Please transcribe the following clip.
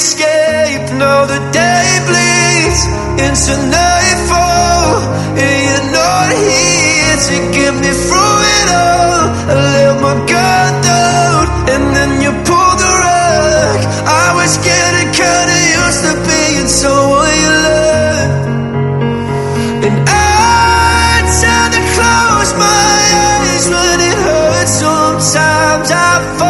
escape. Now the day bleeds into nightfall, and you're not here to get me through it all. I let my guard down, and then you pulled the rug. I was getting kinda used to being someone you loved. And I tend to close my eyes when it hurts. Sometimes I fall